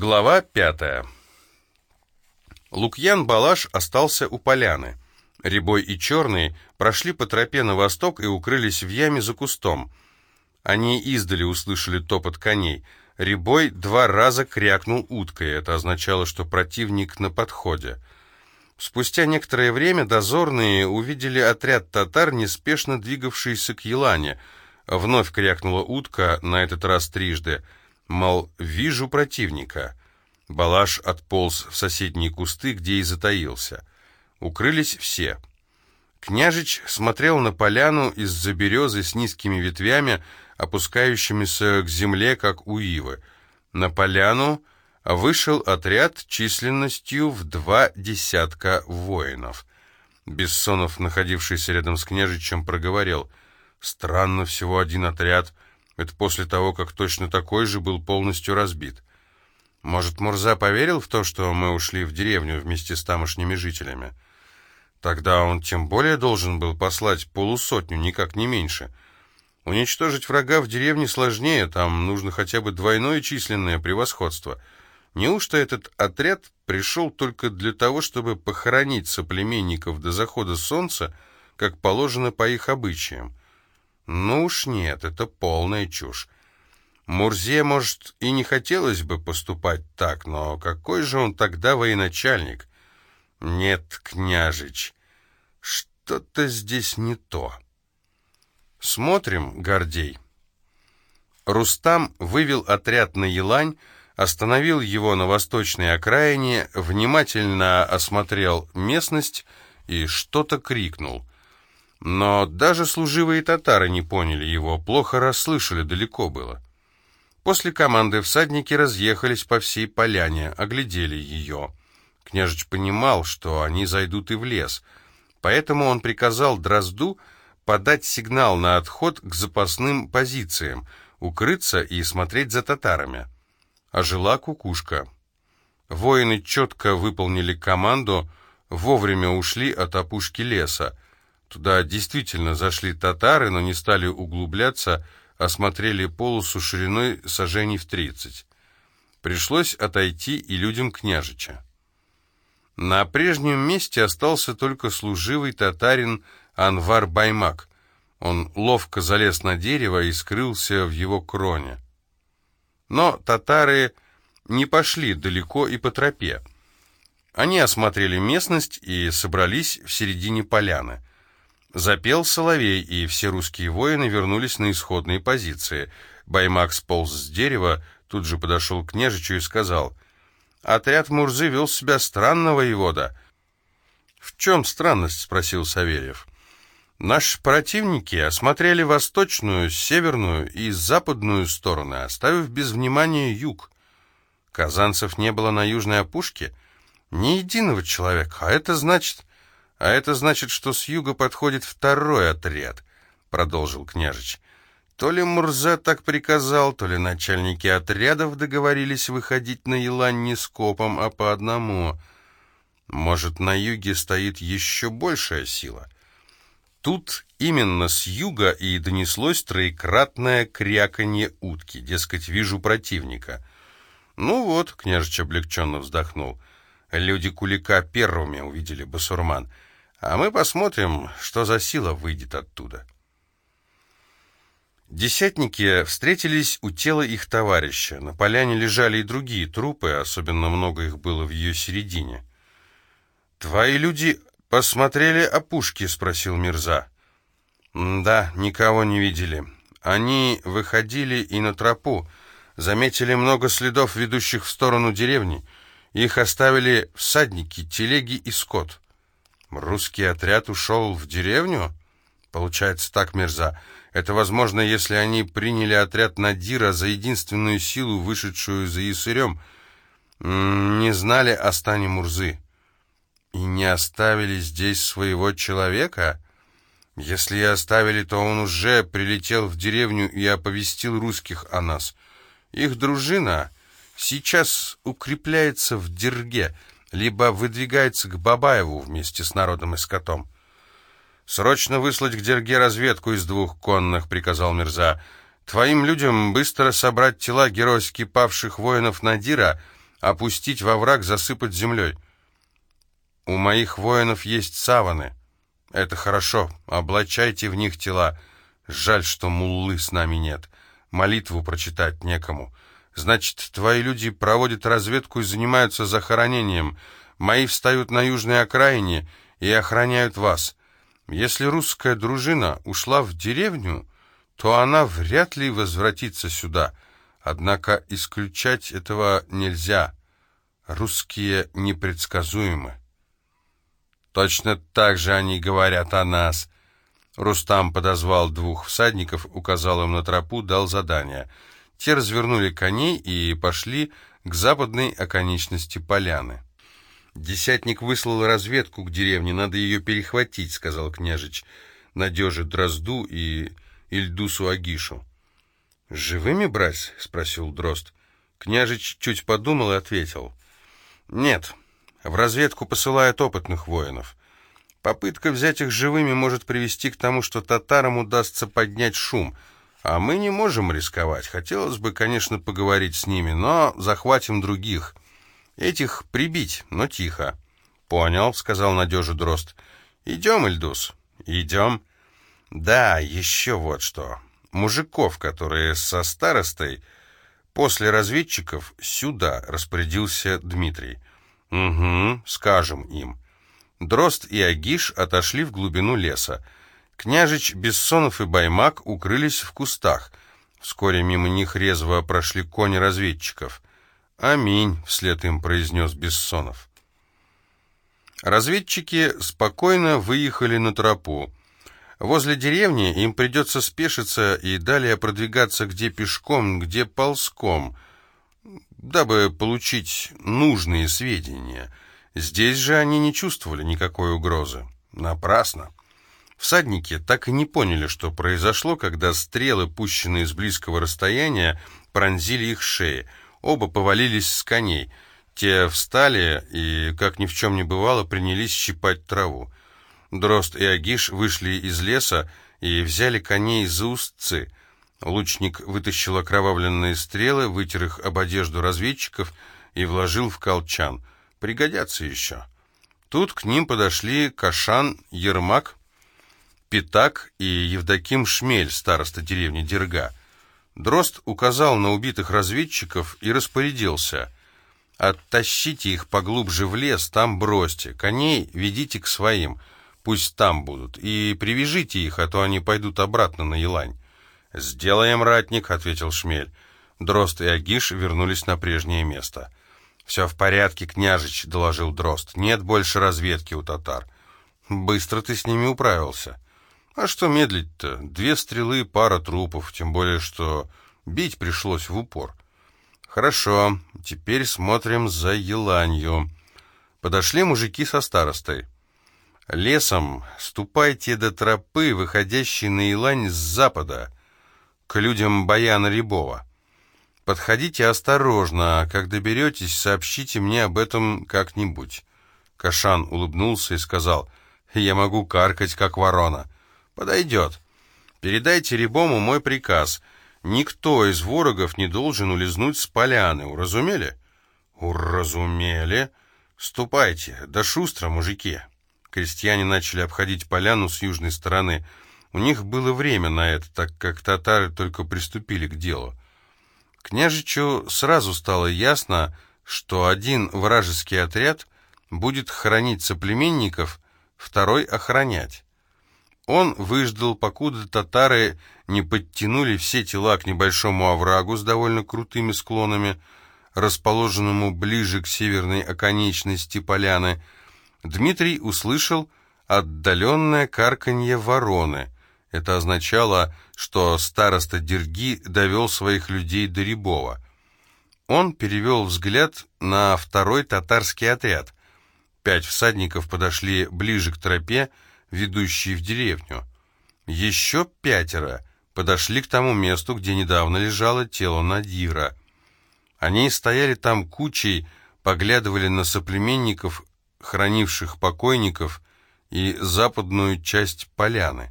Глава пятая. Лукьян Балаш остался у поляны. Рябой и Черный прошли по тропе на восток и укрылись в яме за кустом. Они издали услышали топот коней. Рябой два раза крякнул уткой. Это означало, что противник на подходе. Спустя некоторое время дозорные увидели отряд татар, неспешно двигавшийся к Елане. Вновь крякнула утка, на этот раз трижды — Мол, вижу противника. Балаш отполз в соседние кусты, где и затаился. Укрылись все. Княжич смотрел на поляну из-за березы с низкими ветвями, опускающимися к земле, как у ивы. На поляну вышел отряд численностью в два десятка воинов. Бессонов, находившийся рядом с княжичем, проговорил. «Странно, всего один отряд». Это после того, как точно такой же был полностью разбит. Может, Мурза поверил в то, что мы ушли в деревню вместе с тамошними жителями? Тогда он тем более должен был послать полусотню, никак не меньше. Уничтожить врага в деревне сложнее, там нужно хотя бы двойное численное превосходство. Неужто этот отряд пришел только для того, чтобы похоронить соплеменников до захода солнца, как положено по их обычаям? Ну уж нет, это полная чушь. Мурзе, может, и не хотелось бы поступать так, но какой же он тогда военачальник? Нет, княжич, что-то здесь не то. Смотрим, Гордей. Рустам вывел отряд на Елань, остановил его на восточной окраине, внимательно осмотрел местность и что-то крикнул. Но даже служивые татары не поняли его, плохо расслышали, далеко было. После команды всадники разъехались по всей поляне, оглядели ее. Княжич понимал, что они зайдут и в лес, поэтому он приказал Дрозду подать сигнал на отход к запасным позициям, укрыться и смотреть за татарами. А кукушка. Воины четко выполнили команду, вовремя ушли от опушки леса, Туда действительно зашли татары, но не стали углубляться, осмотрели полосу шириной сажений в тридцать. Пришлось отойти и людям княжича. На прежнем месте остался только служивый татарин Анвар Баймак. Он ловко залез на дерево и скрылся в его кроне. Но татары не пошли далеко и по тропе. Они осмотрели местность и собрались в середине поляны. Запел соловей, и все русские воины вернулись на исходные позиции. Баймак сполз с дерева, тут же подошел к княжичу и сказал, «Отряд Мурзы вел себя странно, воевода». «В чем странность?» — спросил Савельев. «Наши противники осмотрели восточную, северную и западную стороны, оставив без внимания юг. Казанцев не было на южной опушке, ни единого человека, а это значит, «А это значит, что с юга подходит второй отряд», — продолжил княжич. «То ли Мурза так приказал, то ли начальники отрядов договорились выходить на Елань не скопом, а по одному. Может, на юге стоит еще большая сила?» Тут именно с юга и донеслось троекратное кряканье утки, дескать, вижу противника. «Ну вот», — княжич облегченно вздохнул, — «люди Кулика первыми увидели басурман». А мы посмотрим, что за сила выйдет оттуда. Десятники встретились у тела их товарища. На поляне лежали и другие трупы, особенно много их было в ее середине. «Твои люди посмотрели опушки?» — спросил Мирза. «Да, никого не видели. Они выходили и на тропу, заметили много следов, ведущих в сторону деревни. Их оставили всадники, телеги и скот». Русский отряд ушел в деревню? Получается так, Мирза. Это возможно, если они приняли отряд Надира за единственную силу, вышедшую за Ясырем. Не знали о стане Мурзы. И не оставили здесь своего человека? Если и оставили, то он уже прилетел в деревню и оповестил русских о нас. Их дружина сейчас укрепляется в Дерге — либо выдвигается к Бабаеву вместе с народом и скотом. «Срочно выслать к Дерге разведку из двух конных», — приказал Мирза. «Твоим людям быстро собрать тела геройски павших воинов Надира опустить во враг, засыпать землей. У моих воинов есть саваны. Это хорошо, облачайте в них тела. Жаль, что муллы с нами нет. Молитву прочитать некому. Значит, твои люди проводят разведку и занимаются захоронением. Мои встают на южной окраине и охраняют вас. Если русская дружина ушла в деревню, то она вряд ли возвратится сюда. Однако исключать этого нельзя. Русские непредсказуемы. Точно так же они говорят о нас. Рустам подозвал двух всадников, указал им на тропу, дал задание. Те развернули коней и пошли к западной оконечности поляны. «Десятник выслал разведку к деревне, надо ее перехватить», — сказал княжич Надеже Дрозду и Ильдусу Агишу. «Живыми брать?» — спросил Дрозд. Княжич чуть подумал и ответил. «Нет, в разведку посылают опытных воинов. Попытка взять их живыми может привести к тому, что татарам удастся поднять шум, а мы не можем рисковать. Хотелось бы, конечно, поговорить с ними, но захватим других. Этих прибить, но тихо». «Понял», — сказал Надежа Дрозд. «Идем, Ильдус?» «Идем». «Да, еще вот что. Мужиков, которые со старостой...» После разведчиков сюда распорядился Дмитрий. «Угу, скажем им». Дрозд и Агиш отошли в глубину леса. Княжич, Бессонов и Баймак укрылись в кустах. Вскоре мимо них резво прошли кони разведчиков. «Аминь», — вслед им произнес Бессонов. Разведчики спокойно выехали на тропу. Возле деревни им придется спешиться и далее продвигаться где пешком, где ползком — дабы получить нужные сведения. Здесь же они не чувствовали никакой угрозы. Напрасно. Всадники так и не поняли, что произошло, когда стрелы, пущенные с близкого расстояния, пронзили их шеи. Оба повалились с коней. Те встали и, как ни в чем не бывало, принялись щипать траву. Дрозд и Агиш вышли из леса и взяли коней за устцы. Лучник вытащил окровавленные стрелы, вытер их об одежду разведчиков и вложил в колчан. Пригодятся еще. Тут к ним подошли Кашан, Ермак, Питак и Евдоким Шмель, староста деревни Дерга. Дрозд указал на убитых разведчиков и распорядился. «Оттащите их поглубже в лес, там бросьте. Коней ведите к своим, пусть там будут, и привяжите их, а то они пойдут обратно на Елань». «Сделаем, ратник», — ответил Шмель. Дрозд и Агиш вернулись на прежнее место. «Все в порядке, княжич», — доложил Дрозд. «Нет больше разведки у татар». «Быстро ты с ними управился». «А что медлить-то? Две стрелы, пара трупов, тем более, что бить пришлось в упор». «Хорошо, теперь смотрим за еланью». Подошли мужики со старостой. «Лесом ступайте до тропы, выходящей на елань с запада» к людям Баяна Рябова. Подходите осторожно, а как доберетесь, сообщите мне об этом как-нибудь». Кашан улыбнулся и сказал, «Я могу каркать, как ворона». «Подойдет. Передайте Рябому мой приказ. Никто из ворогов не должен улизнуть с поляны. Уразумели?» «Уразумели. Ступайте. Да шустро, мужики». Крестьяне начали обходить поляну с южной стороны – у них было время на это, так как татары только приступили к делу. Княжичу сразу стало ясно, что один вражеский отряд будет хоронить соплеменников, второй охранять. Он выждал, покуда татары не подтянули все тела к небольшому оврагу с довольно крутыми склонами, расположенному ближе к северной оконечности поляны. Дмитрий услышал отдаленное карканье вороны — это означало, что староста Дерги довел своих людей до Рябова. Он перевел взгляд на второй татарский отряд. Пять всадников подошли ближе к тропе, ведущей в деревню. Еще пятеро подошли к тому месту, где недавно лежало тело Надира. Они стояли там кучей, поглядывали на соплеменников, хранивших покойников, и западную часть поляны.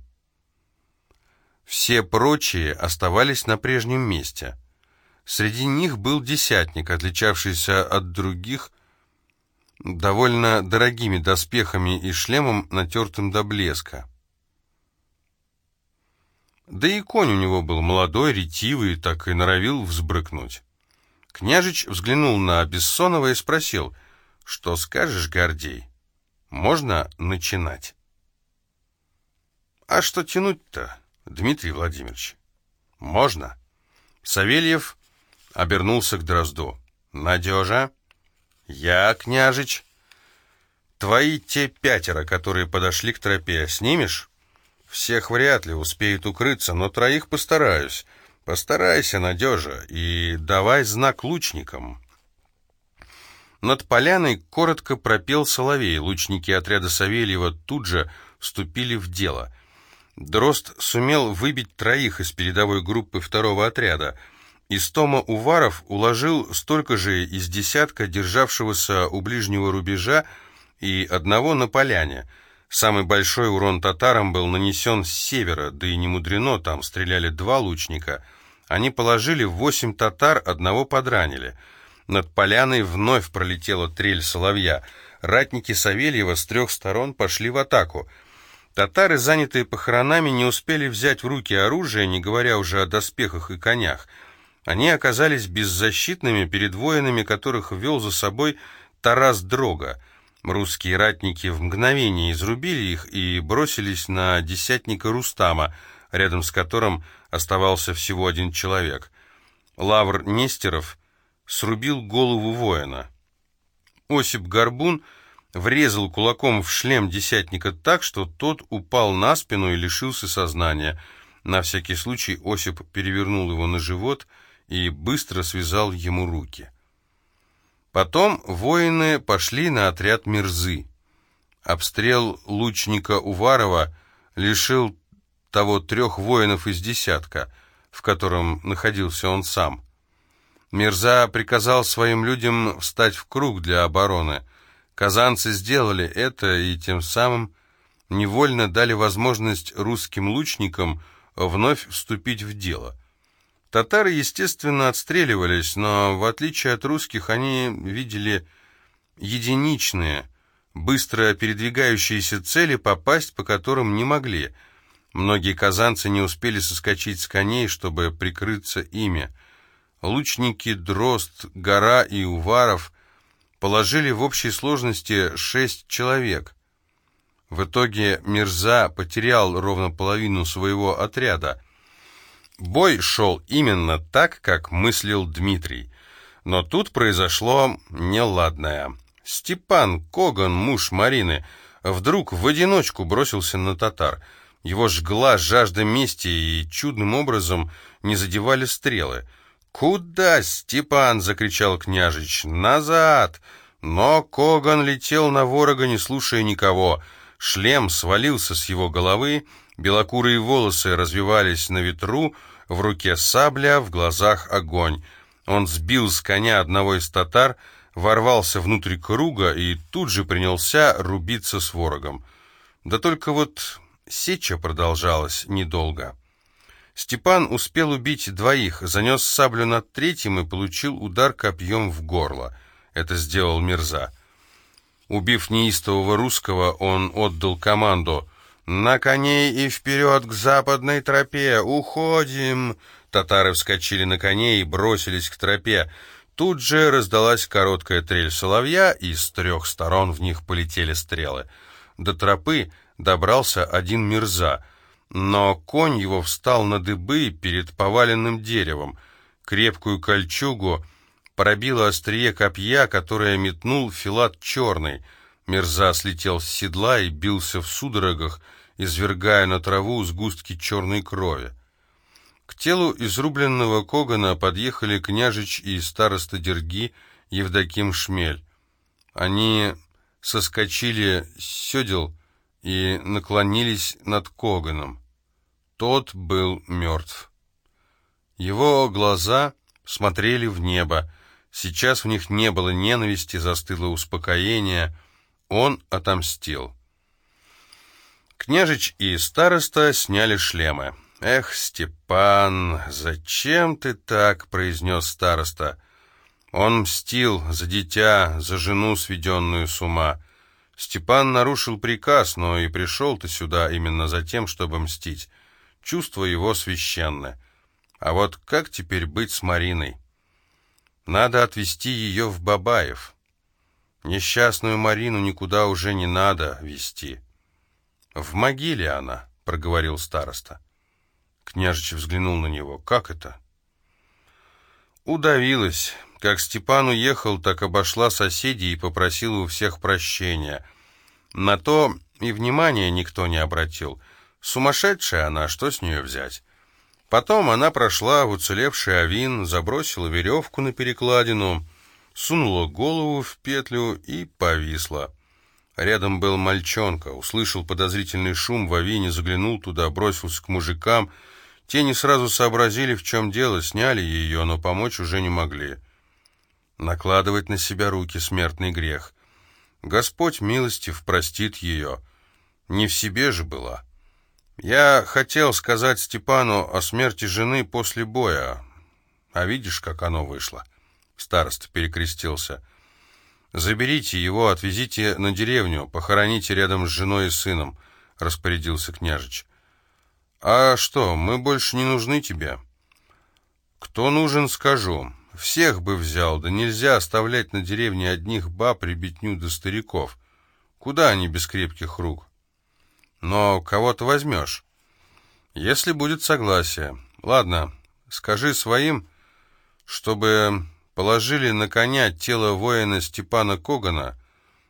Все прочие оставались на прежнем месте. Среди них был десятник, отличавшийся от других довольно дорогими доспехами и шлемом, натертым до блеска. Да и конь у него был молодой, ретивый, так и норовил взбрыкнуть. Княжич взглянул на Бессонова и спросил, «Что скажешь, Гордей? Можно начинать?» «А что тянуть-то, Дмитрий Владимирович?» «Можно». Савельев обернулся к Дрозду. «Надежа?» «Я, княжич». «Твои те пятеро, которые подошли к тропе, снимешь?» «Всех вряд ли успеют укрыться, но троих постараюсь. Постарайся, надежа, и давай знак лучникам». Над поляной коротко пропел соловей. Лучники отряда Савельева тут же вступили в дело. Дрозд сумел выбить троих из передовой группы второго отряда. Истома Уваров уложил столько же из десятка, державшегося у ближнего рубежа, и одного на поляне. Самый большой урон татарам был нанесен с севера, да и не мудрено, там стреляли два лучника. Они положили восемь татар, одного подранили. Над поляной вновь пролетела трель соловья. Ратники Савельева с трех сторон пошли в атаку — Татары, занятые похоронами, не успели взять в руки оружие, не говоря уже о доспехах и конях. Они оказались беззащитными перед воинами, которых вел за собой Тарас Дрога. Русские ратники в мгновение изрубили их и бросились на десятника Рустама, рядом с которым оставался всего один человек. Лавр Нестеров срубил голову воина. Осип Горбун — врезал кулаком в шлем десятника так, что тот упал на спину и лишился сознания. На всякий случай Осип перевернул его на живот и быстро связал ему руки. Потом воины пошли на отряд Мирзы. Обстрел лучника Уварова лишил того трех воинов из десятка, в котором находился он сам. Мирза приказал своим людям встать в круг для обороны – Казанцы сделали это и тем самым невольно дали возможность русским лучникам вновь вступить в дело. Татары, естественно, отстреливались, но в отличие от русских они видели единичные, быстро передвигающиеся цели, попасть по которым не могли. Многие казанцы не успели соскочить с коней, чтобы прикрыться ими. Лучники Дрозд, Гора и Уваров положили в общей сложности шесть человек. В итоге Мирза потерял ровно половину своего отряда. Бой шел именно так, как мыслил Дмитрий. Но тут произошло неладное. Степан Коган, муж Марины, вдруг в одиночку бросился на татар. Его жгла жажда мести и чудным образом не задевали стрелы. «Куда, Степан?» — закричал княжич. «Назад!» Но Коган летел на ворога, не слушая никого. Шлем свалился с его головы, белокурые волосы развивались на ветру, в руке сабля, в глазах огонь. Он сбил с коня одного из татар, ворвался внутрь круга и тут же принялся рубиться с ворогом. Да только вот сеча продолжалась недолго. Степан успел убить двоих, занес саблю над третьим и получил удар копьем в горло. Это сделал Мирза. Убив неистового русского, он отдал команду «На коней и вперед к западной тропе! Уходим!» Татары вскочили на коней и бросились к тропе. Тут же раздалась короткая трель соловья, и с трех сторон в них полетели стрелы. До тропы добрался один Мирза — но конь его встал на дыбы перед поваленным деревом. Крепкую кольчугу пробило острие копья, которое метнул Филат Черный. Мерза слетел с седла и бился в судорогах, извергая на траву сгустки черной крови. К телу изрубленного Когана подъехали княжич и староста Дерги Евдоким Шмель. Они соскочили с седел и наклонились над Коганом. Тот был мертв. Его глаза смотрели в небо. Сейчас в них не было ненависти, застыло успокоение. Он отомстил. Княжич и староста сняли шлемы. «Эх, Степан, зачем ты так?» — произнес староста. Он мстил за дитя, за жену, сведенную с ума. Степан нарушил приказ, но и пришел ты сюда именно за тем, чтобы мстить. Чувство его священное. А вот как теперь быть с Мариной? Надо отвезти ее в Бабаев. Несчастную Марину никуда уже не надо везти. В могиле она, проговорил староста. Княжич взглянул на него. Как это? Удавилась. Как Степан уехал, так обошла соседей и попросила у всех прощения. На то и внимания никто не обратил. Сумасшедшая она, что с нее взять? Потом она прошла в уцелевший авин, забросила веревку на перекладину, сунула голову в петлю и повисла. Рядом был мальчонка, услышал подозрительный шум в авине, заглянул туда, бросился к мужикам. Те не сразу сообразили, в чем дело, сняли ее, но помочь уже не могли. Накладывать на себя руки — смертный грех. Господь милостив простит ее. Не в себе же была. Я хотел сказать Степану о смерти жены после боя, а видишь, как оно вышло. Староста перекрестился. «Заберите его, отвезите на деревню, похороните рядом с женой и сыном», — распорядился княжич. «А что, мы больше не нужны тебе?» «Кто нужен, скажу. Всех бы взял, да нельзя оставлять на деревне одних баб, ребятню да стариков. Куда они без крепких рук?» Но кого-то возьмешь. Если будет согласие. Ладно, скажи своим, чтобы положили на коня тело воина Степана Когана,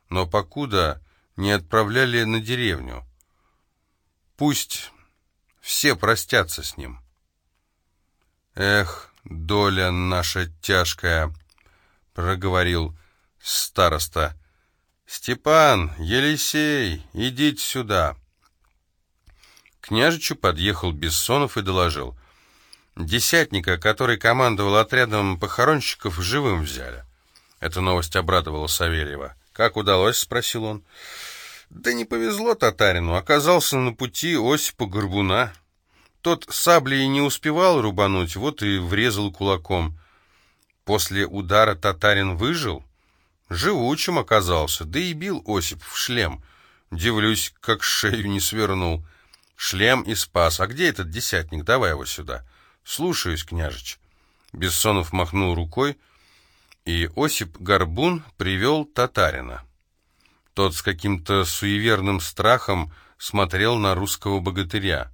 но покуда не отправляли на деревню. Пусть все простятся с ним. Эх, доля наша тяжкая, проговорил староста. Степан, Елисей, идите сюда. Княжичу подъехал Бессонов и доложил. Десятника, который командовал отрядом похоронщиков, живым взяли. Эта новость обрадовала Савельева. «Как удалось?» — спросил он. «Да не повезло татарину. Оказался на пути Осипа Горбуна. Тот саблей не успевал рубануть, вот и врезал кулаком. После удара татарин выжил? Живучим оказался, да и бил Осип в шлем. Дивлюсь, как шею не свернул». Шлем и спас. А где этот десятник? Давай его сюда. Слушаюсь, княжич. Бессонов махнул рукой, и Осип Горбун привел татарина. Тот с каким-то суеверным страхом смотрел на русского богатыря.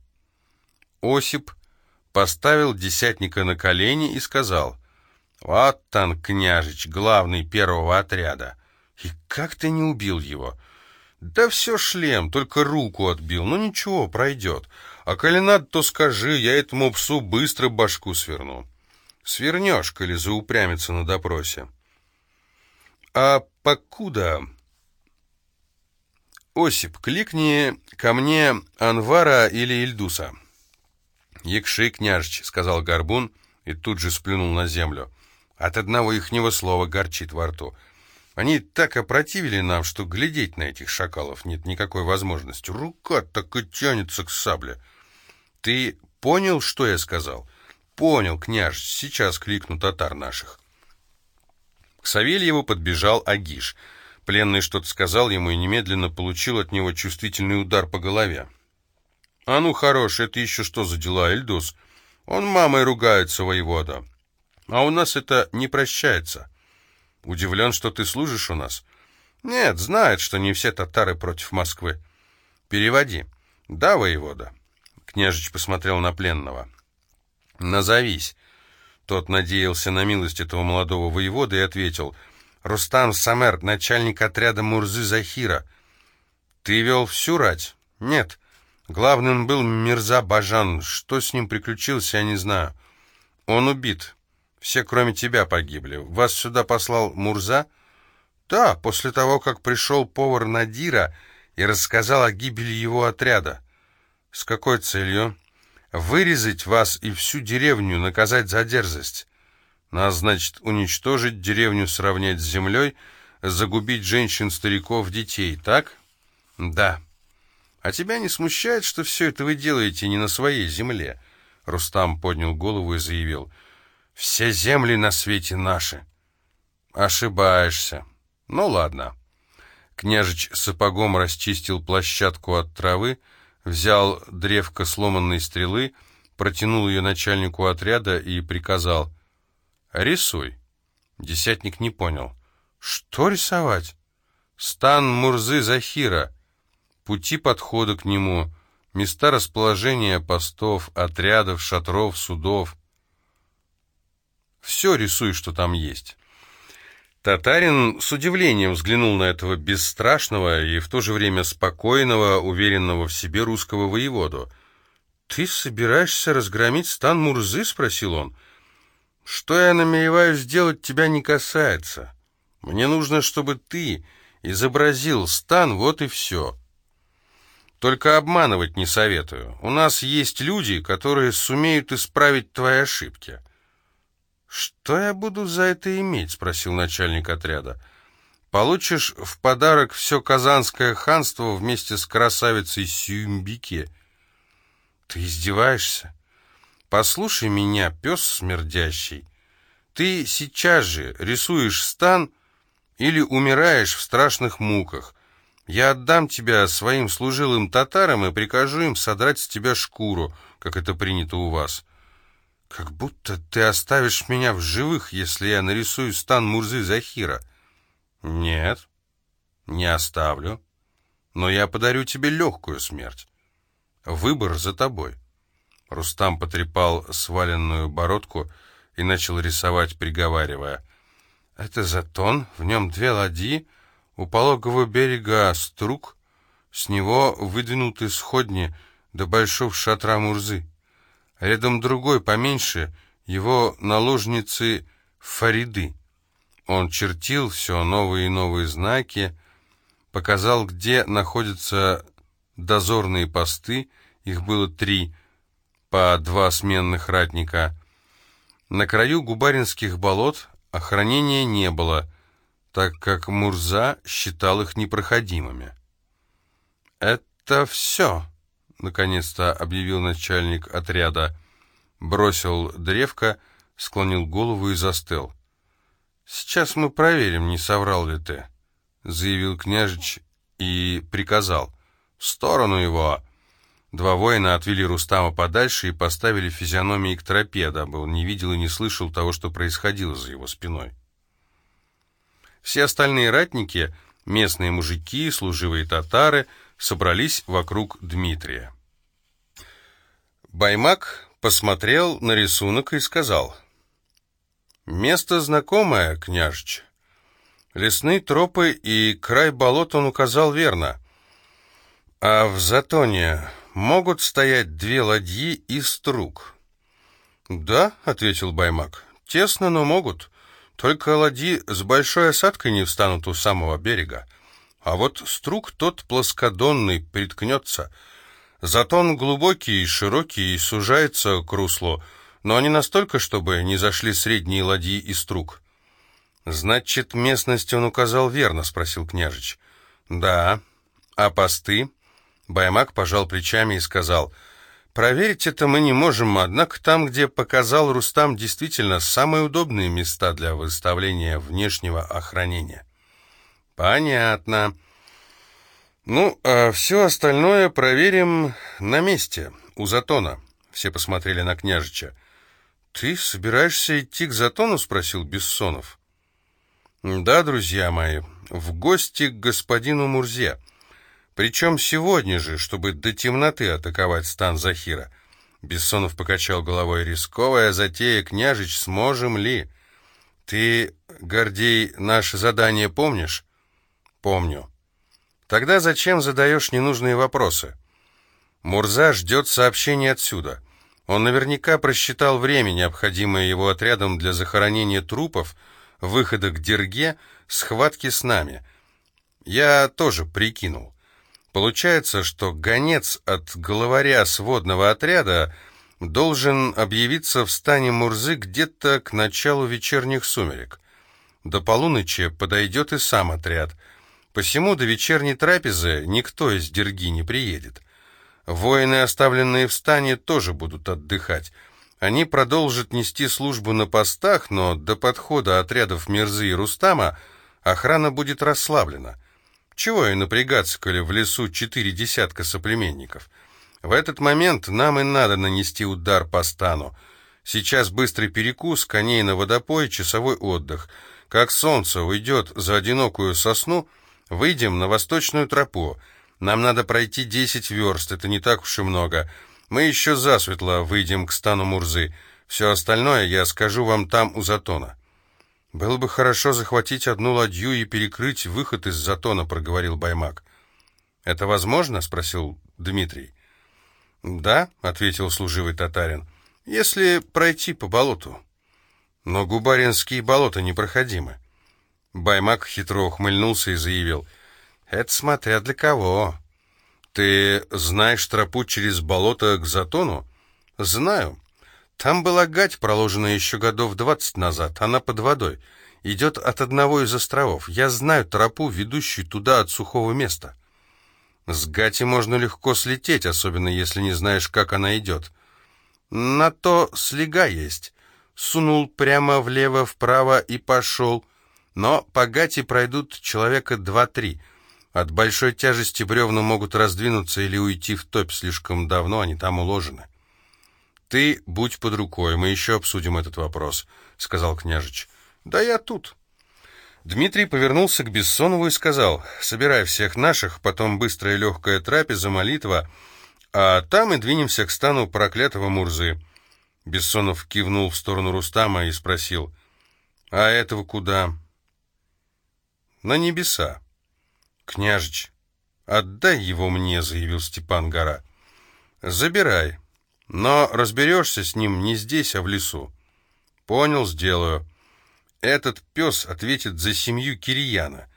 Осип поставил десятника на колени и сказал, «Вот он, княжич, главный первого отряда. И как ты не убил его?» «Да все шлем, только руку отбил. Ну ничего, пройдет. А коли надо, то скажи, я этому псу быстро башку сверну». «Свернешь, коли заупрямится на допросе». «А покуда...» «Осип, кликни ко мне Анвара или Ильдуса». «Якши, княжич», — сказал Горбун и тут же сплюнул на землю. От одного ихнего слова горчит во рту. Они так опротивили нам, что глядеть на этих шакалов нет никакой возможности. Рука так и тянется к сабле. Ты понял, что я сказал? Понял, княж, сейчас кликну татар наших. К Савельеву подбежал Агиш. Пленный что-то сказал ему и немедленно получил от него чувствительный удар по голове. «А ну, хорош, это еще что за дела, Эльдус? Он мамой ругается, воевода. А у нас это не прощается». Удивлен, что ты служишь у нас? Нет, знает, что не все татары против Москвы. Переводи. Да, воевода. Княжич посмотрел на пленного. Назовись. Тот надеялся на милость этого молодого воевода и ответил. Рустам Самер, начальник отряда Мурзы Захира. Ты вел всю рать? Нет. Главным был Мирза Бажан. Что с ним приключилось, я не знаю. Он убит. Все, кроме тебя, погибли. Вас сюда послал Мурза? Да, после того, как пришел повар Надира и рассказал о гибели его отряда. С какой целью? Вырезать вас и всю деревню, наказать за дерзость. Нас, значит, уничтожить, деревню сравнять с землей, загубить женщин, стариков, детей, так? Да. А тебя не смущает, что все это вы делаете не на своей земле?» Рустам поднял голову и заявил. «Все земли на свете наши». «Ошибаешься. Ну ладно». Княжич сапогом расчистил площадку от травы, взял древко сломанной стрелы, протянул ее начальнику отряда и приказал «Рисуй». Десятник не понял. «Что рисовать?» «Стан Мурзы Захира, пути подхода к нему, места расположения постов, отрядов, шатров, судов. Все рисуй, что там есть». Татарин с удивлением взглянул на этого бесстрашного и в то же время спокойного, уверенного в себе русского воеводу. «Ты собираешься разгромить стан Мурзы?» — спросил он. «Что я намереваюсь сделать, тебя не касается. Мне нужно, чтобы ты изобразил стан, вот и все. Только обманывать не советую. У нас есть люди, которые сумеют исправить твои ошибки». «Что я буду за это иметь?» — спросил начальник отряда. «Получишь в подарок все Казанское ханство вместе с красавицей Сюмбике». «Ты издеваешься? Послушай меня, пес смердящий. Ты сейчас же рисуешь стан или умираешь в страшных муках. Я отдам тебя своим служилым татарам и прикажу им содрать с тебя шкуру, как это принято у вас». «Как будто ты оставишь меня в живых, если я нарисую стан Мурзы Захира». «Нет, не оставлю, но я подарю тебе легкую смерть. Выбор за тобой». Рустам потрепал сваленную бородку и начал рисовать, приговаривая. «Это затон, в нем две ладьи, у пологового берега струк, с него выдвинуты сходни до большого шатра Мурзы». Рядом другой, поменьше, его наложницы Фариды. Он чертил все новые и новые знаки, показал, где находятся дозорные посты, их было три, по два сменных ратника. На краю губаринских болот охранения не было, так как Мурза считал их непроходимыми. «Это все», наконец-то объявил начальник отряда. Бросил древко, склонил голову и застыл. «Сейчас мы проверим, не соврал ли ты», — заявил княжич и приказал. «В сторону его!» Два воина отвели Рустама подальше и поставили физиономии к тропе, дабы он не видел и не слышал того, что происходило за его спиной. Все остальные ратники, местные мужики, служивые татары — собрались вокруг Дмитрия. Баймак посмотрел на рисунок и сказал, «Место знакомое, княжич. Лесные тропы и край болот он указал верно. А в Затоне могут стоять две ладьи и струк». «Да», — ответил Баймак, — «тесно, но могут. Только ладьи с большой осадкой не встанут у самого берега. А вот струк тот плоскодонный приткнется. Зато он глубокий и широкий и сужается к руслу, но не настолько, чтобы не зашли средние ладьи и струк. «Значит, местность он указал верно?» — спросил княжич. «Да. А посты?» Баймак пожал плечами и сказал, «Проверить это мы не можем, однако там, где показал Рустам, действительно самые удобные места для выставления внешнего охранения». Понятно. Ну, а все остальное проверим на месте, у Затона. Все посмотрели на княжича. Ты собираешься идти к Затону? спросил Бессонов. Да, друзья мои, в гости к господину Мурзе. Причем сегодня же, чтобы до темноты атаковать стан Захира. Бессонов покачал головой. Рисковая затея, княжич, сможем ли? Ты, Гордей, наше задание помнишь? Помню. Тогда зачем задаешь ненужные вопросы? Мурза ждет сообщения отсюда. Он наверняка просчитал время, необходимое его отрядом для захоронения трупов, выхода к Дерге, схватки с нами. Я тоже прикинул. Получается, что гонец от главаря сводного отряда должен объявиться в стане Мурзы где-то к началу вечерних сумерек. До полуночи подойдет и сам отряд — Посему до вечерней трапезы никто из Дерги не приедет. Воины, оставленные в стане, тоже будут отдыхать. Они продолжат нести службу на постах, но до подхода отрядов Мирзы и Рустама охрана будет расслаблена. Чего и напрягаться, коли в лесу четыре десятка соплеменников. В этот момент нам и надо нанести удар по стану. Сейчас быстрый перекус, коней на водопой, часовой отдых. Как солнце уйдет за одинокую сосну, выйдем на восточную тропу. Нам надо пройти десять верст, это не так уж и много. Мы еще засветло выйдем к стану Мурзы. Все остальное я скажу вам там у Затона». «Было бы хорошо захватить одну ладью и перекрыть выход из Затона», — проговорил Баймак. «Это возможно?» — спросил Дмитрий. «Да», — ответил служивый татарин, — «если пройти по болоту». «Но губаринские болота непроходимы». Баймак хитро ухмыльнулся и заявил, «Это смотря для кого». «Ты знаешь тропу через болото к Затону?» «Знаю. Там была гать, проложенная еще годов двадцать назад. Она под водой. Идет от одного из островов. Я знаю тропу, ведущую туда от сухого места». С Гати можно легко слететь, особенно если не знаешь, как она идет. На то слега есть. Сунул прямо влево-вправо и пошел. Но по Гати пройдут человека два-три. От большой тяжести бревна могут раздвинуться или уйти в топь, слишком давно они там уложены. «Ты будь под рукой, мы еще обсудим этот вопрос», — сказал княжич. «Да я тут». Дмитрий повернулся к Бессонову и сказал, «Собирай всех наших, потом быстрая легкая трапеза, молитва, а там и двинемся к стану проклятого Мурзы». Бессонов кивнул в сторону Рустама и спросил, «А этого куда?» «На небеса». «Княжич, отдай его мне», — заявил Степан Гора. «Забирай, но разберешься с ним не здесь, а в лесу». «Понял, сделаю». Этот пес ответит за семью Кирияна,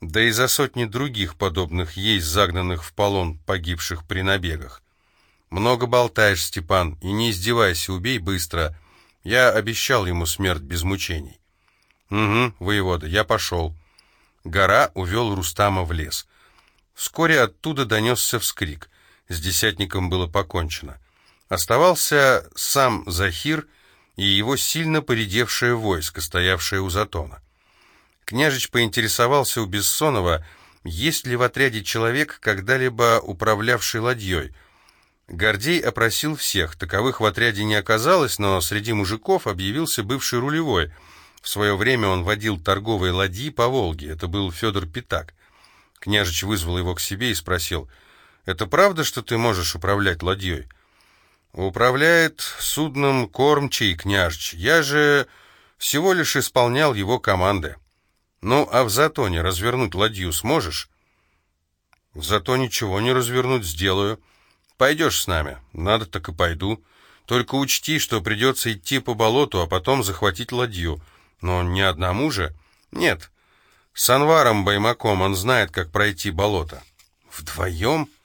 да и за сотни других подобных ей, загнанных в полон, погибших при набегах. Много болтаешь, Степан, и не издевайся, убей быстро. Я обещал ему смерть без мучений. Угу, воевода, я пошел. Гора увел Рустама в лес. Вскоре оттуда донесся вскрик. С десятником было покончено. Оставался сам Захир и его сильно поредевшее войско, стоявшее у Затона. Княжич поинтересовался у Бессонова, есть ли в отряде человек, когда-либо управлявший ладьей. Гордей опросил всех, таковых в отряде не оказалось, но среди мужиков объявился бывший рулевой. В свое время он водил торговые ладьи по Волге, это был Федор Пятак. Княжич вызвал его к себе и спросил, «Это правда, что ты можешь управлять ладьей?» Управляет судном кормчий княжич. Я же всего лишь исполнял его команды. Ну, а в Затоне развернуть ладью сможешь? В Затоне ничего не развернуть сделаю. Пойдешь с нами? Надо, так и пойду. Только учти, что придется идти по болоту, а потом захватить ладью. Но не одному же. Нет. С Анваром Баймаком он знает, как пройти болото. Вдвоем? —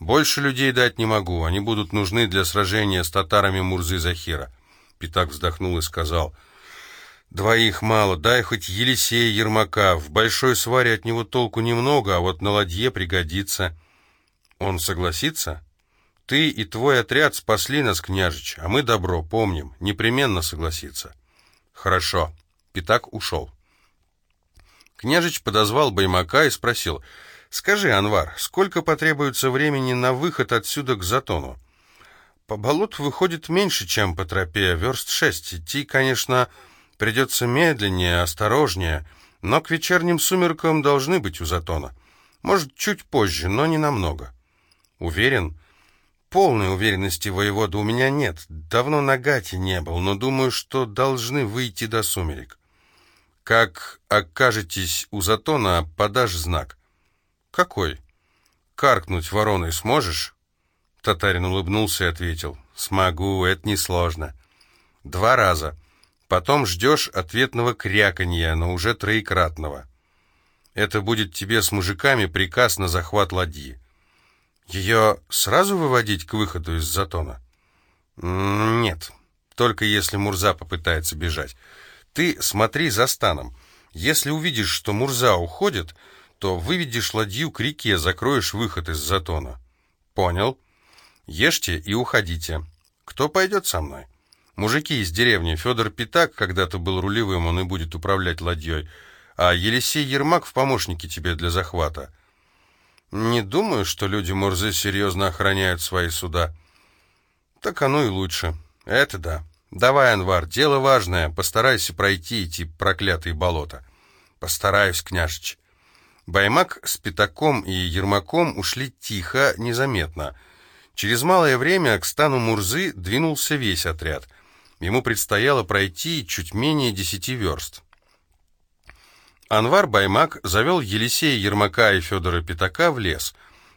«Больше людей дать не могу, они будут нужны для сражения с татарами Мурзы Захира». Питак вздохнул и сказал, «Двоих мало, дай хоть Елисея Ермака, в большой сваре от него толку немного, а вот на ладье пригодится». «Он согласится?» «Ты и твой отряд спасли нас, княжич, а мы добро помним, непременно согласится». «Хорошо». Питак ушел. Княжич подозвал Баймака и спросил, Скажи, Анвар, сколько потребуется времени на выход отсюда к Затону? По болоту выходит меньше, чем по тропе, верст шесть. Идти, конечно, придется медленнее, осторожнее, но к вечерним сумеркам должны быть у Затона. Может, чуть позже, но не намного. Уверен? Полной уверенности воевода у меня нет. Давно на Гате не был, но думаю, что должны выйти до сумерек. Как окажетесь у Затона, подашь знак. «Какой?» «Каркнуть вороной сможешь?» Татарин улыбнулся и ответил. «Смогу, это несложно». «Два раза. Потом ждешь ответного кряканья, но уже троекратного. Это будет тебе с мужиками приказ на захват ладьи. Ее сразу выводить к выходу из затона?» «Нет, только если Мурза попытается бежать. Ты смотри за станом. Если увидишь, что Мурза уходит, то выведешь ладью к реке, закроешь выход из затона». «Понял. Ешьте и уходите. Кто пойдет со мной?» «Мужики из деревни. Федор Пятак когда-то был рулевым, он и будет управлять ладьей. А Елисей Ермак в помощнике тебе для захвата». «Не думаю, что люди Мурзы серьезно охраняют свои суда». «Так оно и лучше. Это да. Давай, Анвар, дело важное. Постарайся пройти эти проклятые болота». «Постараюсь, княжич». Баймак с Пятаком и Ермаком ушли тихо, незаметно. Через малое время к стану Мурзы двинулся весь отряд. Ему предстояло пройти чуть менее десяти верст. Анвар Баймак завел Елисея Ермака и Федора Пятака в лес.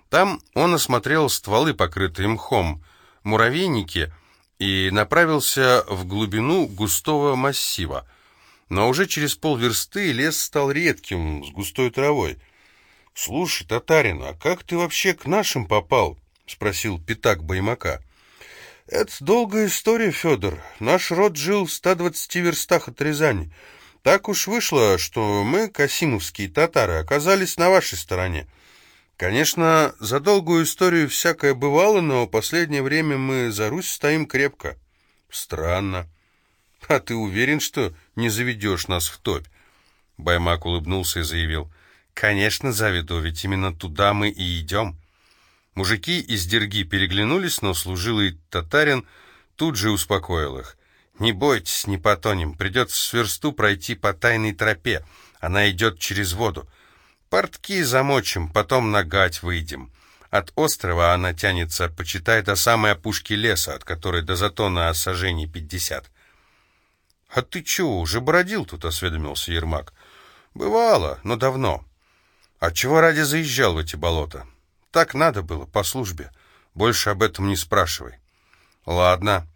Там он осмотрел стволы, покрытые мхом, муравейники, и направился в глубину густого массива. Но уже через полверсты лес стал редким, с густой травой. «Слушай, татарин, а как ты вообще к нашим попал?» — спросил Пятак Баймака. «Это долгая история, Федор. Наш род жил в 120 верстах от Рязани». Так уж вышло, что мы, касимовские татары, оказались на вашей стороне. Конечно, за долгую историю всякое бывало, но последнее время мы за Русь стоим крепко. Странно. А ты уверен, что не заведешь нас в топь? Баймак улыбнулся и заявил. Конечно, заведу, ведь именно туда мы и идем. Мужики из Дерги переглянулись, но служилый татарин тут же успокоил их. «Не бойтесь, не потонем. Придется сверсту пройти по тайной тропе. Она идет через воду. Портки замочим, потом на гать выйдем. От острова она тянется, почитай, до самой опушки леса, от которой до затона сажений пятьдесят». «А ты чего, уже бродил тут?» — осведомился Ермак. «Бывало, но давно. А чего ради заезжал в эти болота? Так надо было, по службе. Больше об этом не спрашивай». «Ладно».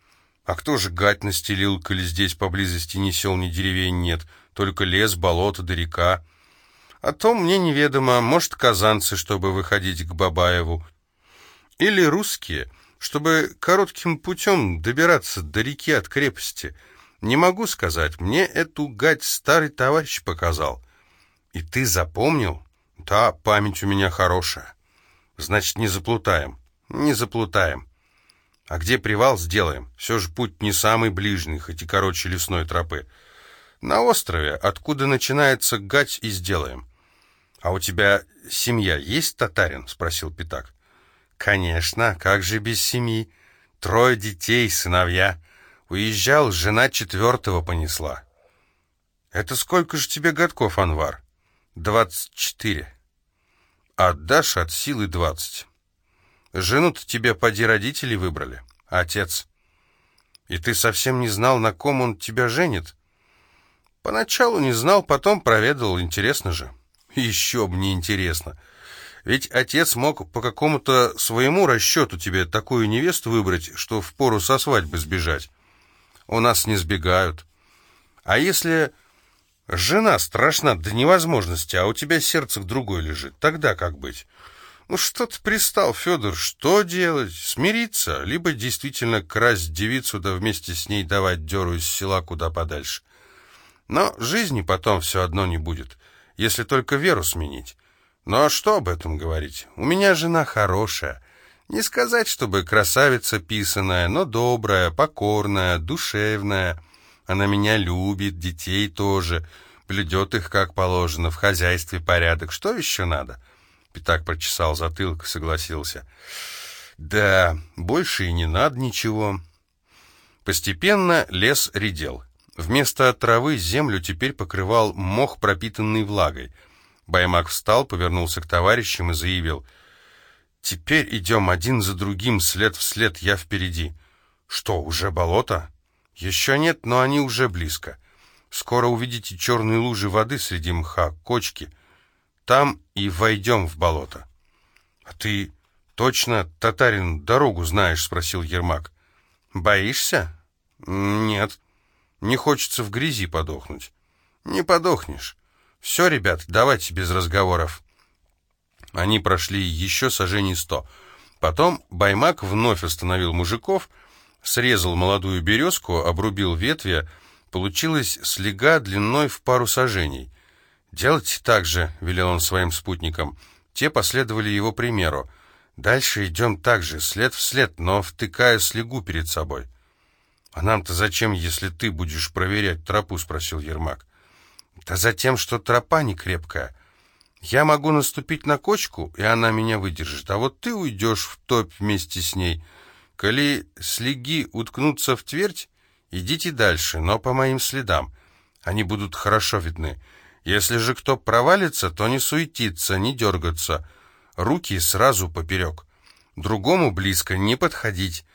А кто же гать настелил, коли здесь поблизости ни сел, ни деревень нет, только лес, болото да река? А то мне неведомо, может, казанцы, чтобы выходить к Бабаеву, или русские, чтобы коротким путем добираться до реки от крепости. Не могу сказать, мне эту гать старый товарищ показал. И ты запомнил? Да, память у меня хорошая. Значит, не заплутаем. Не заплутаем. А где привал, сделаем. Все же путь не самый ближний, хоть и короче лесной тропы. На острове, откуда начинается гать, и сделаем. А у тебя семья есть татарин? Спросил Питак. Конечно, как же без семьи? Трое детей, сыновья. Уезжал, жена четвертого понесла. Это сколько же тебе годков, Анвар? Двадцать четыре. Отдашь от силы двадцать. Жену-то тебе поди родители выбрали, отец. И ты совсем не знал, на ком он тебя женит? Поначалу не знал, потом проведал, интересно же. Еще бы не интересно. Ведь отец мог по какому-то своему расчету тебе такую невесту выбрать, что впору со свадьбы сбежать. У нас не сбегают. А если жена страшна до невозможности, а у тебя сердце к другой лежит, тогда как быть? Ну что ты пристал, Федор, что делать? Смириться, либо действительно красть девицу, да вместе с ней давать деру из села куда подальше. Но жизни потом все одно не будет, если только веру сменить. Ну а что об этом говорить? У меня жена хорошая. Не сказать, чтобы красавица писаная, но добрая, покорная, душевная. Она меня любит, детей тоже, блюдет их как положено, в хозяйстве порядок. Что еще надо?» Пятак прочесал затылок и согласился. «Да, больше и не надо ничего». Постепенно лес редел. Вместо травы землю теперь покрывал мох, пропитанный влагой. Баймак встал, повернулся к товарищам и заявил. «Теперь идем один за другим, след в след, я впереди». «Что, уже болото?» «Еще нет, но они уже близко. Скоро увидите черные лужи воды среди мха, кочки». Там и войдем в болото. — А ты точно, татарин, дорогу знаешь? — спросил Ермак. — Боишься? — Нет. Не хочется в грязи подохнуть. — Не подохнешь. Все, ребят, давайте без разговоров. Они прошли еще сожжений сто. Потом Баймак вновь остановил мужиков, срезал молодую березку, обрубил ветви, получилась слега длиной в пару сажений. «Делайте так же», — велел он своим спутникам. Те последовали его примеру. «Дальше идем так же, след в след, но втыкая слегу перед собой». «А нам-то зачем, если ты будешь проверять тропу?» — спросил Ермак. «Да за тем, что тропа не крепкая. Я могу наступить на кочку, и она меня выдержит, а вот ты уйдешь в топь вместе с ней. Коли слеги уткнутся в твердь, идите дальше, но по моим следам. Они будут хорошо видны. Если же кто провалится, то не суетиться, не дергаться. Руки сразу поперек. Другому близко не подходить».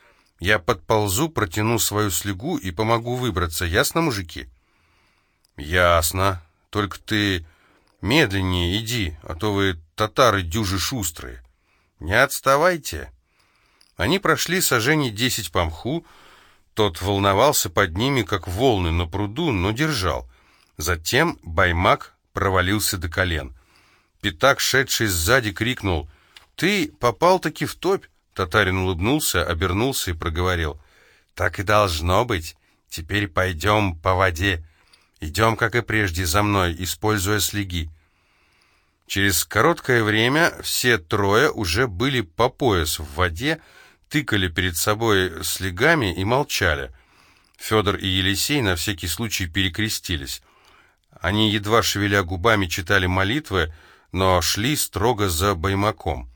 Я подползу, протяну свою слегу и помогу выбраться. Ясно, мужики? Ясно. Только ты медленнее иди, а то вы татары дюжи шустрые. Не отставайте. Они прошли сожжений десять по мху. Тот волновался под ними, как волны на пруду, но держал. Затем баймак провалился до колен. Пятак, шедший сзади, крикнул «Ты попал-таки в топь!» Татарин улыбнулся, обернулся и проговорил. «Так и должно быть. Теперь пойдем по воде. Идем, как и прежде, за мной, используя слеги». Через короткое время все трое уже были по пояс в воде, тыкали перед собой слегами и молчали. Федор и Елисей на всякий случай перекрестились. Они, едва шевеля губами, читали молитвы, но шли строго за баймаком.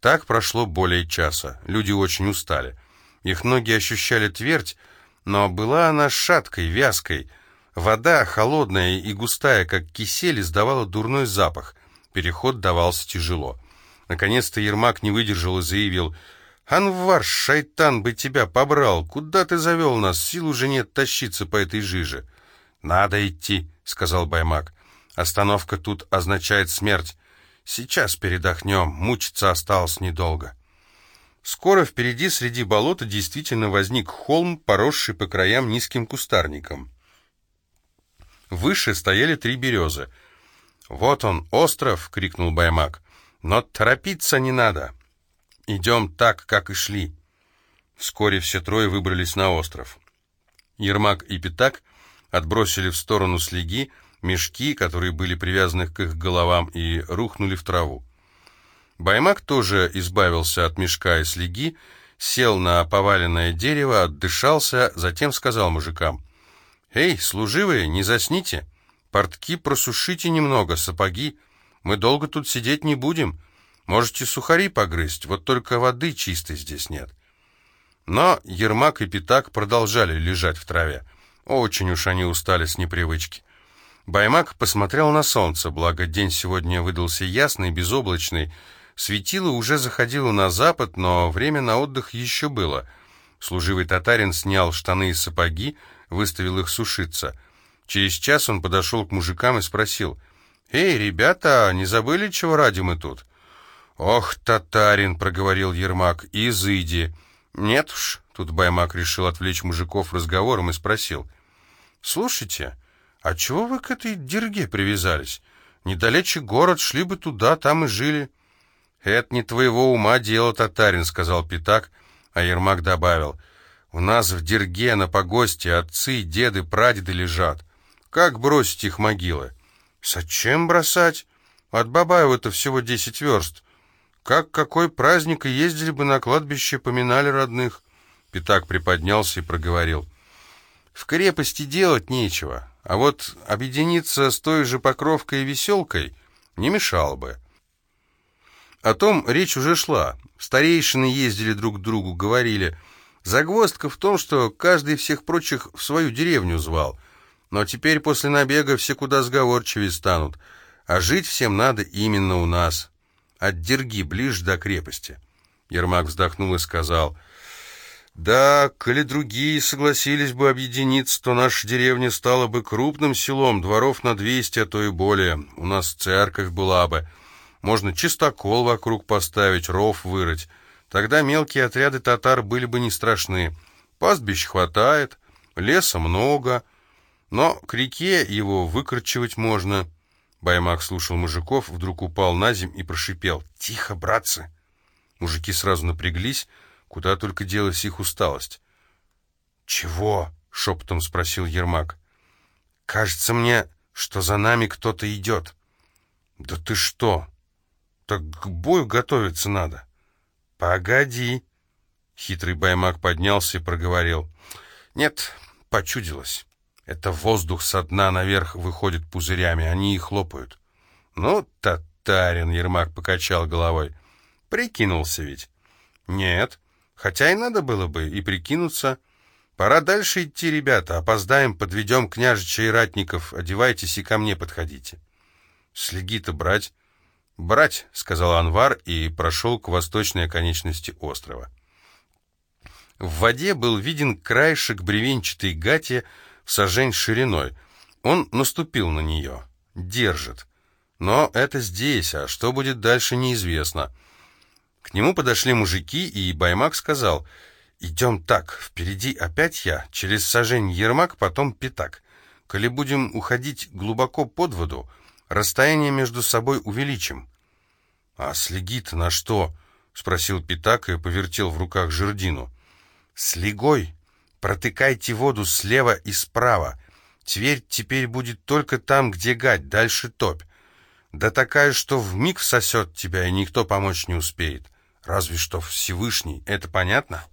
Так прошло более часа. Люди очень устали. Их ноги ощущали твердь, но была она шаткой, вязкой. Вода, холодная и густая, как кисель, издавала дурной запах. Переход давался тяжело. Наконец-то Ермак не выдержал и заявил, «Анвар, шайтан бы тебя побрал! Куда ты завел нас? Сил уже нет тащиться по этой жиже». «Надо идти», — сказал Баймак. «Остановка тут означает смерть. Сейчас передохнем, мучиться осталось недолго. Скоро впереди среди болота действительно возник холм, поросший по краям низким кустарником. Выше стояли три березы. «Вот он, остров!» — крикнул Баймак. «Но торопиться не надо. Идем так, как и шли». Вскоре все трое выбрались на остров. Ермак и Пятак отбросили в сторону слеги, мешки, которые были привязаны к их головам, и рухнули в траву. Баймак тоже избавился от мешка и слеги, сел на поваленное дерево, отдышался, затем сказал мужикам, «Эй, служивые, не засните, портки просушите немного, сапоги, мы долго тут сидеть не будем, можете сухари погрызть, вот только воды чистой здесь нет». Но Ермак и Пятак продолжали лежать в траве. Очень уж они устали с непривычки. Баймак посмотрел на солнце, благо день сегодня выдался ясный, безоблачный. Светило уже заходило на запад, но время на отдых еще было. Служивый татарин снял штаны и сапоги, выставил их сушиться. Через час он подошел к мужикам и спросил, «Эй, ребята, не забыли, чего ради мы тут?» «Ох, татарин!» — проговорил Ермак, «изыди!» «Нет уж», — тут Баймак решил отвлечь мужиков разговором и спросил, «Слушайте, «А чего вы к этой дерге привязались? Недалече город, шли бы туда, там и жили». «Это не твоего ума дело, татарин», — сказал Питак, а Ермак добавил. «У нас в дерге на погосте отцы, деды, прадеды лежат. Как бросить их могилы?» «Зачем бросать? От Бабаева-то всего десять верст. Как какой праздник, и ездили бы на кладбище, поминали родных». Питак приподнялся и проговорил. «В крепости делать нечего. А вот объединиться с той же Покровкой и Веселкой не мешало бы. О том речь уже шла. Старейшины ездили друг к другу, говорили. Загвоздка в том, что каждый всех прочих в свою деревню звал. Но теперь после набега все куда сговорчивее станут. А жить всем надо именно у нас. От Дерги ближе до крепости. Ермак вздохнул и сказал... Да, коли другие согласились бы объединиться, то наша деревня стала бы крупным селом, дворов на двести, а то и более. У нас церковь была бы. Можно чистокол вокруг поставить, ров вырыть. Тогда мелкие отряды татар были бы не страшны. Пастбищ хватает, леса много, но к реке его выкорчевать можно. Баймак слушал мужиков, вдруг упал на земь и прошипел. «Тихо, братцы!» Мужики сразу напряглись, Куда только делась их усталость. «Чего?» — шепотом спросил Ермак. «Кажется мне, что за нами кто-то идет». Да ты что? Так к бою готовиться надо. Погоди. Хитрый баймак поднялся и проговорил. Нет, почудилось. Это воздух со дна наверх выходит пузырями, они и хлопают. Ну, татарин, Ермак покачал головой. Прикинулся ведь. Нет, хотя и надо было бы, и прикинуться. Пора дальше идти, ребята, опоздаем, подведем княжича и ратников, одевайтесь и ко мне подходите. Слеги-то брать. «Брать», — сказал Анвар и прошел к восточной оконечности острова. В воде был виден краешек бревенчатой гати в сажень шириной. Он наступил на нее. Держит. Но это здесь, а что будет дальше, неизвестно. К нему подошли мужики, и Баймак сказал, «Идем так, впереди опять я, через сажень Ермак, потом Пятак. Коли будем уходить глубоко под воду, расстояние между собой увеличим». «А слеги-то на что?» — спросил Пятак и повертел в руках жердину. «Слегой протыкайте воду слева и справа. Тверь теперь будет только там, где гать, дальше топь. Да такая, что в миг сосет тебя, и никто помочь не успеет. Разве что Всевышний. Это понятно?»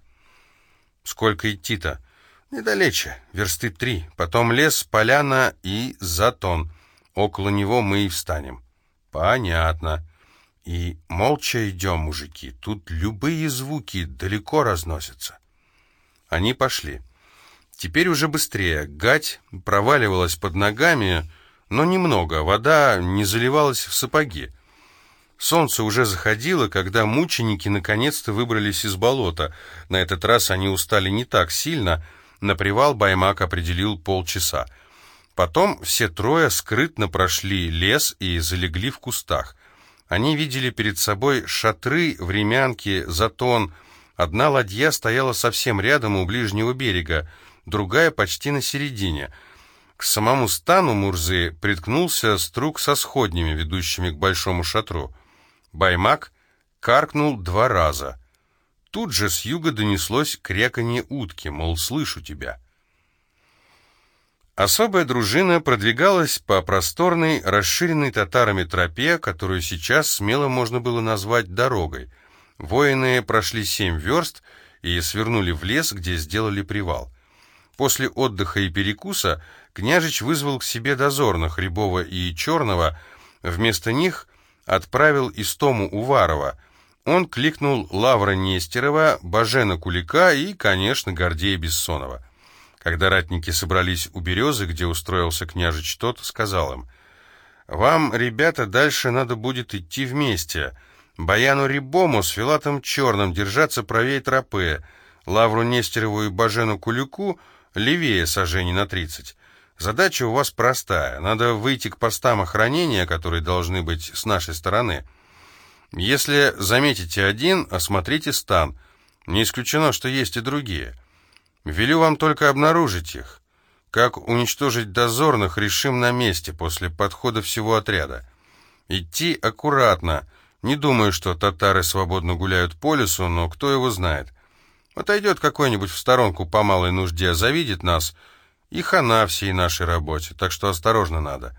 «Сколько идти-то?» «Недалече, версты три. Потом лес, поляна и затон. Около него мы и встанем». «Понятно». И молча идем, мужики. Тут любые звуки далеко разносятся. Они пошли. Теперь уже быстрее. Гать проваливалась под ногами, но немного. Вода не заливалась в сапоги. Солнце уже заходило, когда мученики наконец-то выбрались из болота. На этот раз они устали не так сильно. На привал Баймак определил полчаса. Потом все трое скрытно прошли лес и залегли в кустах. Они видели перед собой шатры, времянки, затон. Одна ладья стояла совсем рядом у ближнего берега, другая почти на середине. К самому стану Мурзы приткнулся струк со сходнями, ведущими к большому шатру. Баймак каркнул два раза. Тут же с юга донеслось кряканье утки, мол, слышу тебя. Особая дружина продвигалась по просторной, расширенной татарами тропе, которую сейчас смело можно было назвать дорогой. Воины прошли семь верст и свернули в лес, где сделали привал. После отдыха и перекуса княжич вызвал к себе дозорных Рябова и Черного, вместо них отправил Истому Уварова. Он кликнул Лавра Нестерова, Бажена Кулика и, конечно, Гордея Бессонова. Когда ратники собрались у березы, где устроился княжич тот, сказал им, «Вам, ребята, дальше надо будет идти вместе. Баяну Рибому с Филатом Черным держаться правее тропы, Лавру Нестерову и Бажену Кулюку левее сожжений на тридцать. Задача у вас простая. Надо выйти к постам охранения, которые должны быть с нашей стороны. Если заметите один, осмотрите стан. Не исключено, что есть и другие». Велю вам только обнаружить их. Как уничтожить дозорных, решим на месте, после подхода всего отряда. Идти аккуратно. Не думаю, что татары свободно гуляют по лесу, но кто его знает. Отойдет какой-нибудь в сторонку по малой нужде, завидит нас, и хана всей нашей работе, так что осторожно надо.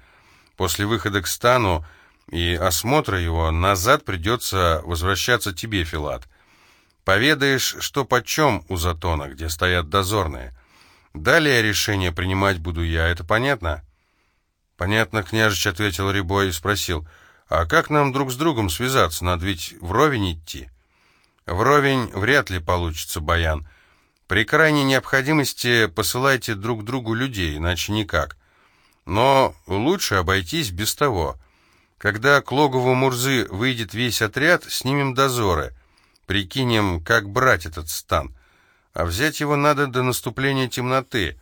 После выхода к стану и осмотра его назад придется возвращаться тебе, Филат. Поведаешь, что почем у Затона, где стоят дозорные. Далее решение принимать буду я, это понятно?» «Понятно», — княжич ответил Рябой и спросил, «А как нам друг с другом связаться? Надо ведь вровень идти». «Вровень вряд ли получится, Баян. При крайней необходимости посылайте друг другу людей, иначе никак. Но лучше обойтись без того. Когда к логову Мурзы выйдет весь отряд, снимем дозоры». Прикинем, как брать этот стан. А взять его надо до наступления темноты.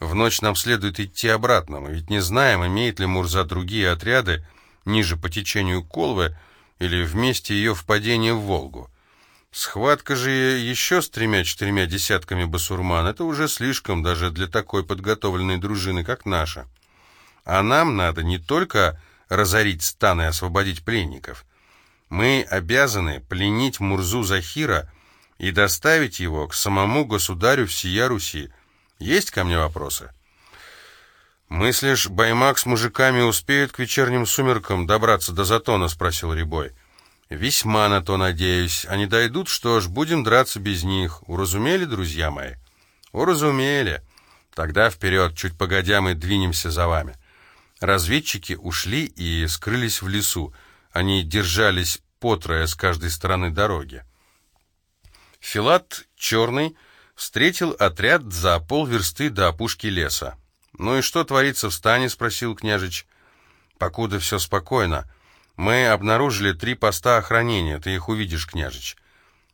В ночь нам следует идти обратно. Мы ведь не знаем, имеет ли Мурза другие отряды ниже по течению Колвы или вместе ее впадение в Волгу. Схватка же еще с тремя-четырьмя десятками басурман — это уже слишком даже для такой подготовленной дружины, как наша. А нам надо не только разорить стан и освободить пленников — мы обязаны пленить Мурзу Захира и доставить его к самому государю всея Руси. Есть ко мне вопросы? «Мыслишь, Баймак с мужиками успеют к вечерним сумеркам добраться до Затона?» — спросил Рябой. «Весьма на то надеюсь. Они дойдут, что ж, будем драться без них. Уразумели, друзья мои?» «Уразумели. Тогда вперед, чуть погодя мы двинемся за вами». Разведчики ушли и скрылись в лесу. Они держались по трое с каждой стороны дороги. Филат Черный встретил отряд за полверсты до опушки леса. «Ну и что творится в стане?» — спросил княжич. «Покуда все спокойно. Мы обнаружили три поста охранения. Ты их увидишь, княжич».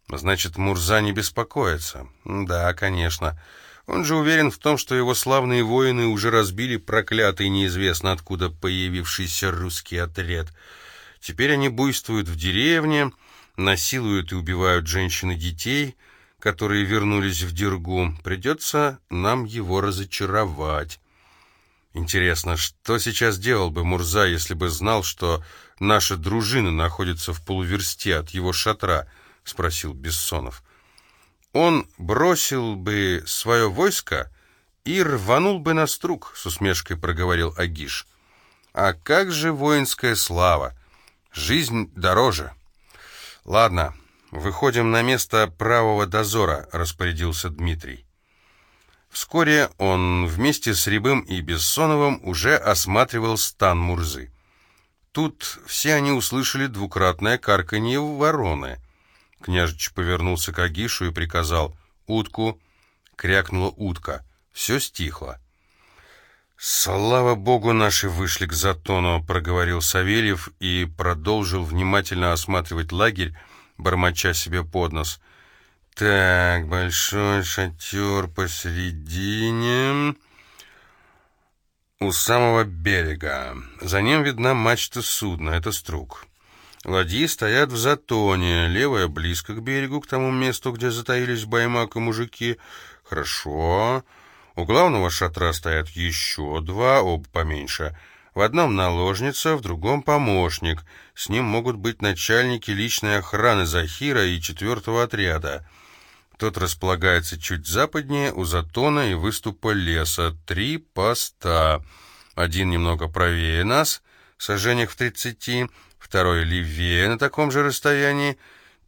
«Значит, Мурза не беспокоится?» «Да, конечно. Он же уверен в том, что его славные воины уже разбили проклятый неизвестно откуда появившийся русский отряд. Теперь они буйствуют в деревне, насилуют и убивают женщин и детей» которые вернулись в Дергу. Придется нам его разочаровать. Интересно, что сейчас делал бы Мурза, если бы знал, что наша дружина находится в полуверсте от его шатра? Спросил Бессонов. Он бросил бы свое войско и рванул бы на струк, с усмешкой проговорил Агиш. А как же воинская слава? Жизнь дороже. Ладно, выходим на место правого дозора, распорядился Дмитрий. Вскоре он вместе с Рябым и Бессоновым уже осматривал стан Мурзы. Тут все они услышали двукратное карканье вороны. Княжич повернулся к Агишу и приказал «Утку!» Крякнула утка. Все стихло. «Слава богу, наши вышли к Затону», — проговорил Савельев и продолжил внимательно осматривать лагерь, бормоча себе под нос — так, большой шатер посередине, у самого берега. За ним видна мачта судна, это струк. Ладьи стоят в затоне, левая близко к берегу, к тому месту, где затаились Баймак и мужики. Хорошо. У главного шатра стоят еще два, оба поменьше. В одном наложница, в другом помощник. С ним могут быть начальники личной охраны Захира и четвертого отряда. Тот располагается чуть западнее, у затона и выступа леса. Три поста. Один немного правее нас, сожжениях в тридцати, второй левее на таком же расстоянии,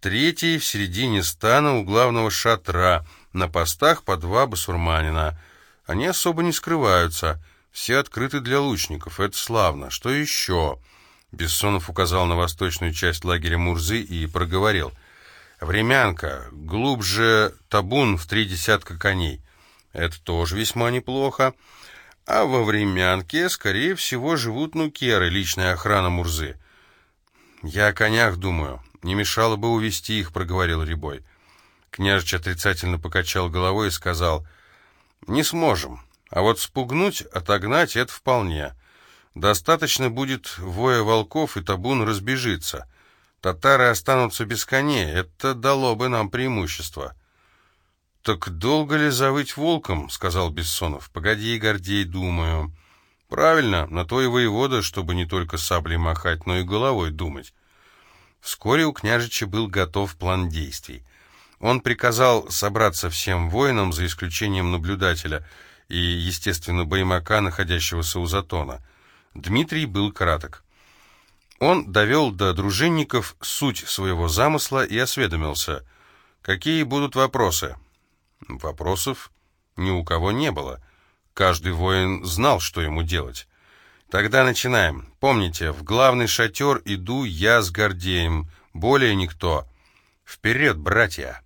третий в середине стана у главного шатра, на постах по два басурманина. Они особо не скрываются, все открыты для лучников, это славно. Что еще?» Бессонов указал на восточную часть лагеря Мурзы и проговорил — Времянка, глубже табун в три десятка коней. Это тоже весьма неплохо. А во времянке, скорее всего, живут нукеры, личная охрана Мурзы. «Я о конях думаю. Не мешало бы увести их», — проговорил Рябой. Княжич отрицательно покачал головой и сказал, «Не сможем. А вот спугнуть, отогнать — это вполне. Достаточно будет воя волков, и табун разбежится. Татары останутся без коней, это дало бы нам преимущество. «Так долго ли завыть волком?» — сказал Бессонов. «Погоди, Гордей, думаю». «Правильно, на то и воевода, чтобы не только саблей махать, но и головой думать». Вскоре у княжича был готов план действий. Он приказал собраться всем воинам, за исключением наблюдателя и, естественно, боемака, находящегося у затона. Дмитрий был краток. Он довел до дружинников суть своего замысла и осведомился, какие будут вопросы. Вопросов ни у кого не было. Каждый воин знал, что ему делать. Тогда начинаем. Помните, в главный шатер иду я с Гордеем, более никто. Вперед, братья!